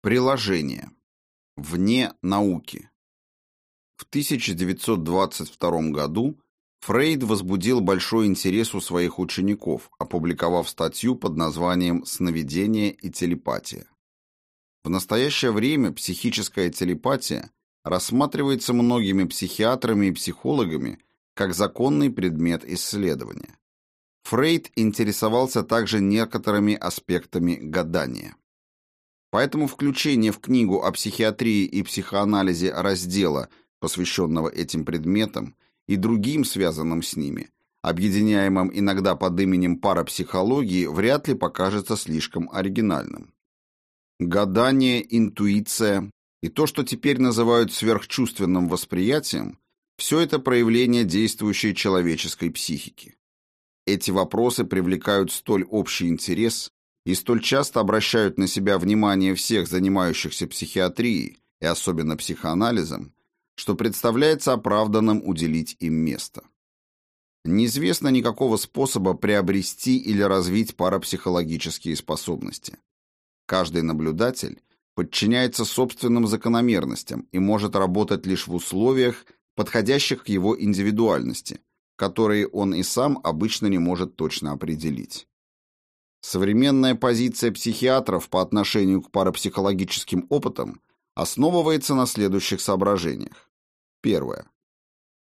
Приложение. Вне науки. В 1922 году Фрейд возбудил большой интерес у своих учеников, опубликовав статью под названием «Сновидение и телепатия». В настоящее время психическая телепатия рассматривается многими психиатрами и психологами как законный предмет исследования. Фрейд интересовался также некоторыми аспектами гадания. Поэтому включение в книгу о психиатрии и психоанализе раздела, посвященного этим предметам, и другим связанным с ними, объединяемым иногда под именем парапсихологии, вряд ли покажется слишком оригинальным. Гадание, интуиция и то, что теперь называют сверхчувственным восприятием, все это проявление действующей человеческой психики. Эти вопросы привлекают столь общий интерес и столь часто обращают на себя внимание всех занимающихся психиатрией и особенно психоанализом, что представляется оправданным уделить им место. Неизвестно никакого способа приобрести или развить парапсихологические способности. Каждый наблюдатель подчиняется собственным закономерностям и может работать лишь в условиях, подходящих к его индивидуальности, которые он и сам обычно не может точно определить. Современная позиция психиатров по отношению к парапсихологическим опытам основывается на следующих соображениях. Первое.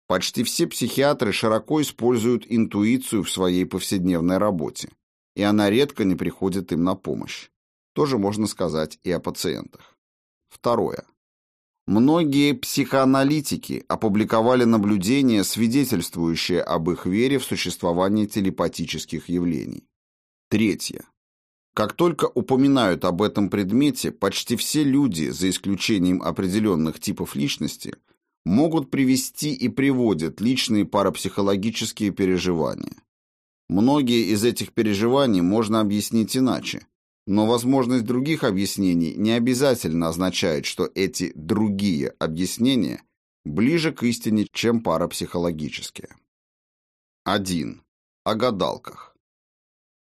Почти все психиатры широко используют интуицию в своей повседневной работе, и она редко не приходит им на помощь. Тоже можно сказать и о пациентах. Второе. Многие психоаналитики опубликовали наблюдения, свидетельствующие об их вере в существование телепатических явлений. Третье. Как только упоминают об этом предмете, почти все люди, за исключением определенных типов личности, могут привести и приводят личные парапсихологические переживания. Многие из этих переживаний можно объяснить иначе, но возможность других объяснений не обязательно означает, что эти другие объяснения ближе к истине, чем парапсихологические. 1. О гадалках.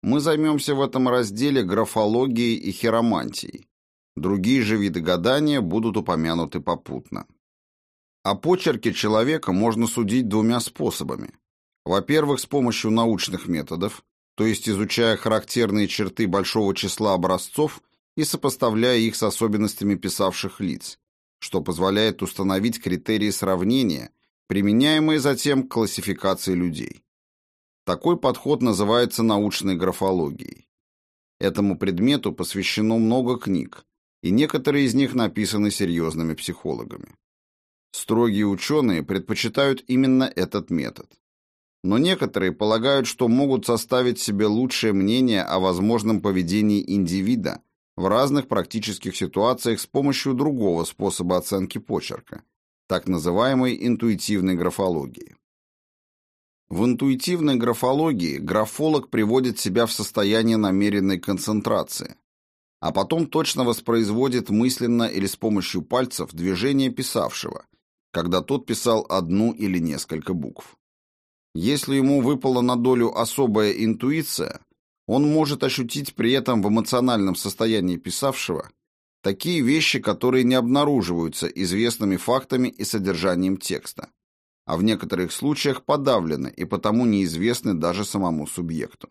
Мы займемся в этом разделе графологией и хиромантией. Другие же виды гадания будут упомянуты попутно. О почерке человека можно судить двумя способами. Во-первых, с помощью научных методов, то есть изучая характерные черты большого числа образцов и сопоставляя их с особенностями писавших лиц, что позволяет установить критерии сравнения, применяемые затем к классификации людей. Такой подход называется научной графологией. Этому предмету посвящено много книг, и некоторые из них написаны серьезными психологами. Строгие ученые предпочитают именно этот метод но некоторые полагают, что могут составить себе лучшее мнение о возможном поведении индивида в разных практических ситуациях с помощью другого способа оценки почерка, так называемой интуитивной графологии. В интуитивной графологии графолог приводит себя в состояние намеренной концентрации, а потом точно воспроизводит мысленно или с помощью пальцев движение писавшего, когда тот писал одну или несколько букв. Если ему выпала на долю особая интуиция, он может ощутить при этом в эмоциональном состоянии писавшего такие вещи, которые не обнаруживаются известными фактами и содержанием текста, а в некоторых случаях подавлены и потому неизвестны даже самому субъекту.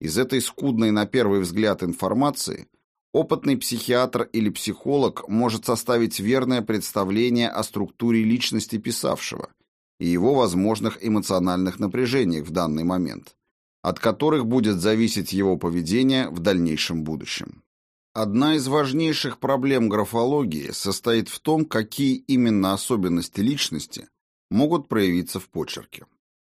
Из этой скудной на первый взгляд информации опытный психиатр или психолог может составить верное представление о структуре личности писавшего – и его возможных эмоциональных напряжениях в данный момент, от которых будет зависеть его поведение в дальнейшем будущем. Одна из важнейших проблем графологии состоит в том, какие именно особенности личности могут проявиться в почерке.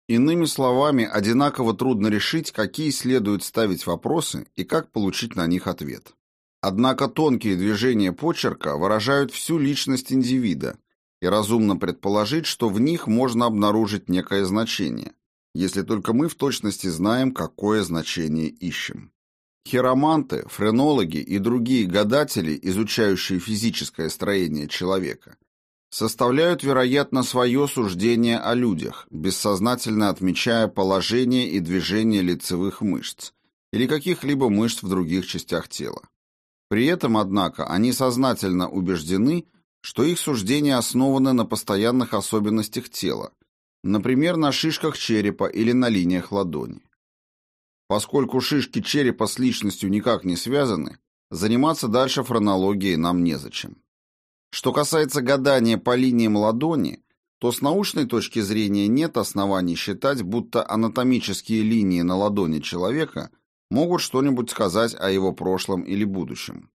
Иными словами, одинаково трудно решить, какие следует ставить вопросы и как получить на них ответ. Однако тонкие движения почерка выражают всю личность индивида, и разумно предположить, что в них можно обнаружить некое значение, если только мы в точности знаем, какое значение ищем. Хироманты, френологи и другие гадатели, изучающие физическое строение человека, составляют, вероятно, свое суждение о людях, бессознательно отмечая положение и движение лицевых мышц или каких-либо мышц в других частях тела. При этом, однако, они сознательно убеждены, что их суждения основаны на постоянных особенностях тела, например, на шишках черепа или на линиях ладони. Поскольку шишки черепа с личностью никак не связаны, заниматься дальше фронологией нам незачем. Что касается гадания по линиям ладони, то с научной точки зрения нет оснований считать, будто анатомические линии на ладони человека могут что-нибудь сказать о его прошлом или будущем.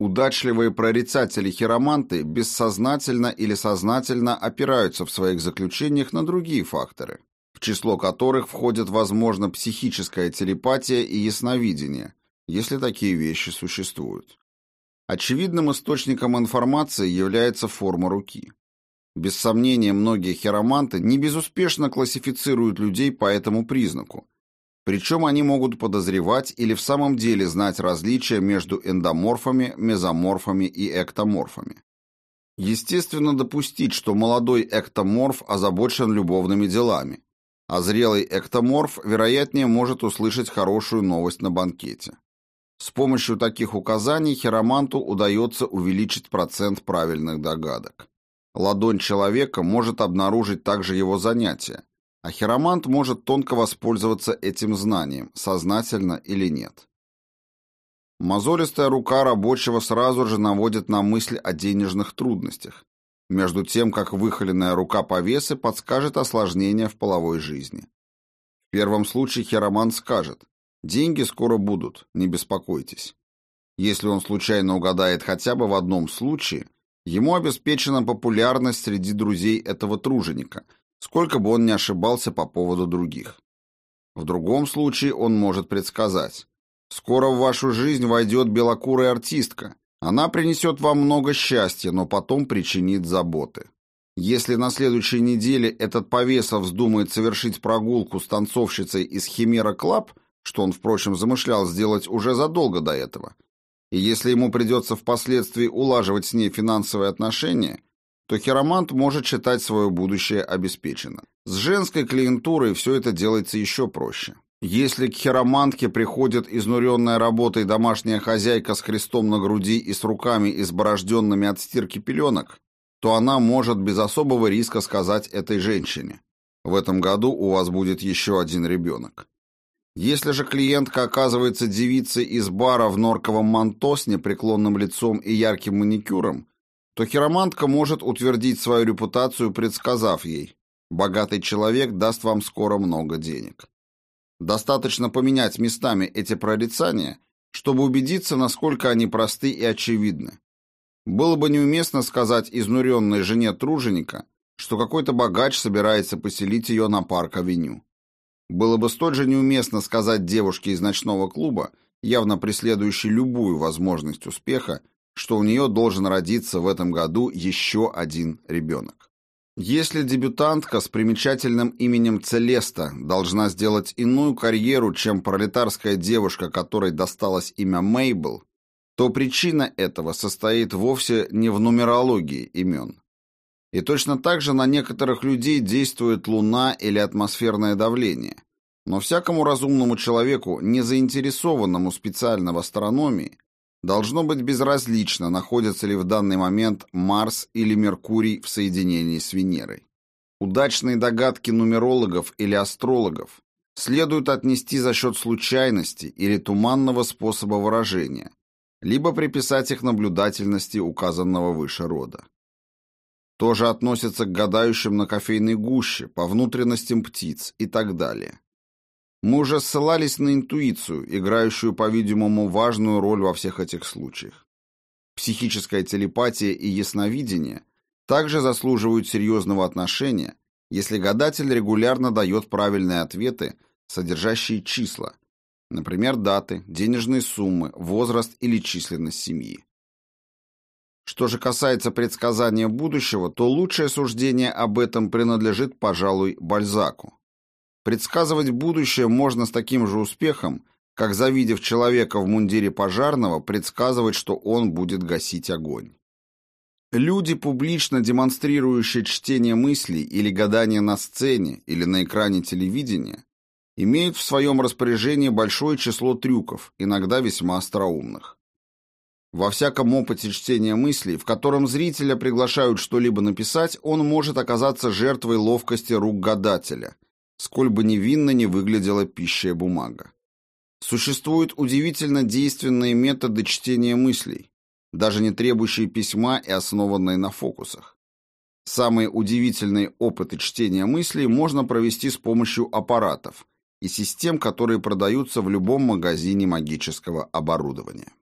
Удачливые прорицатели-хироманты бессознательно или сознательно опираются в своих заключениях на другие факторы, в число которых входят, возможно, психическая телепатия и ясновидение, если такие вещи существуют. Очевидным источником информации является форма руки. Без сомнения, многие хироманты не безуспешно классифицируют людей по этому признаку. Причем они могут подозревать или в самом деле знать различия между эндоморфами, мезоморфами и эктоморфами. Естественно допустить, что молодой эктоморф озабочен любовными делами, а зрелый эктоморф, вероятнее, может услышать хорошую новость на банкете. С помощью таких указаний хироманту удается увеличить процент правильных догадок. Ладонь человека может обнаружить также его занятие, а хиромант может тонко воспользоваться этим знанием, сознательно или нет. Мозолистая рука рабочего сразу же наводит на мысль о денежных трудностях, между тем, как выхоленная рука повесы подскажет осложнения в половой жизни. В первом случае хиромант скажет «Деньги скоро будут, не беспокойтесь». Если он случайно угадает хотя бы в одном случае – Ему обеспечена популярность среди друзей этого труженика, сколько бы он ни ошибался по поводу других. В другом случае он может предсказать. Скоро в вашу жизнь войдет белокурая артистка. Она принесет вам много счастья, но потом причинит заботы. Если на следующей неделе этот повеса вздумает совершить прогулку с танцовщицей из Химера Клаб, что он, впрочем, замышлял сделать уже задолго до этого, и если ему придется впоследствии улаживать с ней финансовые отношения, то хиромант может считать свое будущее обеспеченным. С женской клиентурой все это делается еще проще. Если к хиромантке приходит изнуренная работой домашняя хозяйка с крестом на груди и с руками, изборожденными от стирки пеленок, то она может без особого риска сказать этой женщине «В этом году у вас будет еще один ребенок». Если же клиентка оказывается девицей из бара в норковом манто с непреклонным лицом и ярким маникюром, то хиромантка может утвердить свою репутацию, предсказав ей «богатый человек даст вам скоро много денег». Достаточно поменять местами эти прорицания, чтобы убедиться, насколько они просты и очевидны. Было бы неуместно сказать изнуренной жене труженика, что какой-то богач собирается поселить ее на парк-авеню. Было бы столь же неуместно сказать девушке из ночного клуба, явно преследующей любую возможность успеха, что у нее должен родиться в этом году еще один ребенок. Если дебютантка с примечательным именем Целеста должна сделать иную карьеру, чем пролетарская девушка, которой досталось имя Мейбл, то причина этого состоит вовсе не в нумерологии имен. И точно так же на некоторых людей действует луна или атмосферное давление. Но всякому разумному человеку, не заинтересованному специально в астрономии, должно быть безразлично, находится ли в данный момент Марс или Меркурий в соединении с Венерой. Удачные догадки нумерологов или астрологов следует отнести за счет случайности или туманного способа выражения, либо приписать их наблюдательности указанного выше рода тоже относятся к гадающим на кофейной гуще, по внутренностям птиц и так далее. Мы уже ссылались на интуицию, играющую, по-видимому, важную роль во всех этих случаях. Психическая телепатия и ясновидение также заслуживают серьезного отношения, если гадатель регулярно дает правильные ответы, содержащие числа, например, даты, денежные суммы, возраст или численность семьи. Что же касается предсказания будущего, то лучшее суждение об этом принадлежит, пожалуй, Бальзаку. Предсказывать будущее можно с таким же успехом, как, завидев человека в мундире пожарного, предсказывать, что он будет гасить огонь. Люди, публично демонстрирующие чтение мыслей или гадание на сцене или на экране телевидения, имеют в своем распоряжении большое число трюков, иногда весьма остроумных. Во всяком опыте чтения мыслей, в котором зрителя приглашают что-либо написать, он может оказаться жертвой ловкости рук гадателя, сколь бы невинно не выглядела пищая бумага. Существуют удивительно действенные методы чтения мыслей, даже не требующие письма и основанные на фокусах. Самые удивительные опыты чтения мыслей можно провести с помощью аппаратов и систем, которые продаются в любом магазине магического оборудования.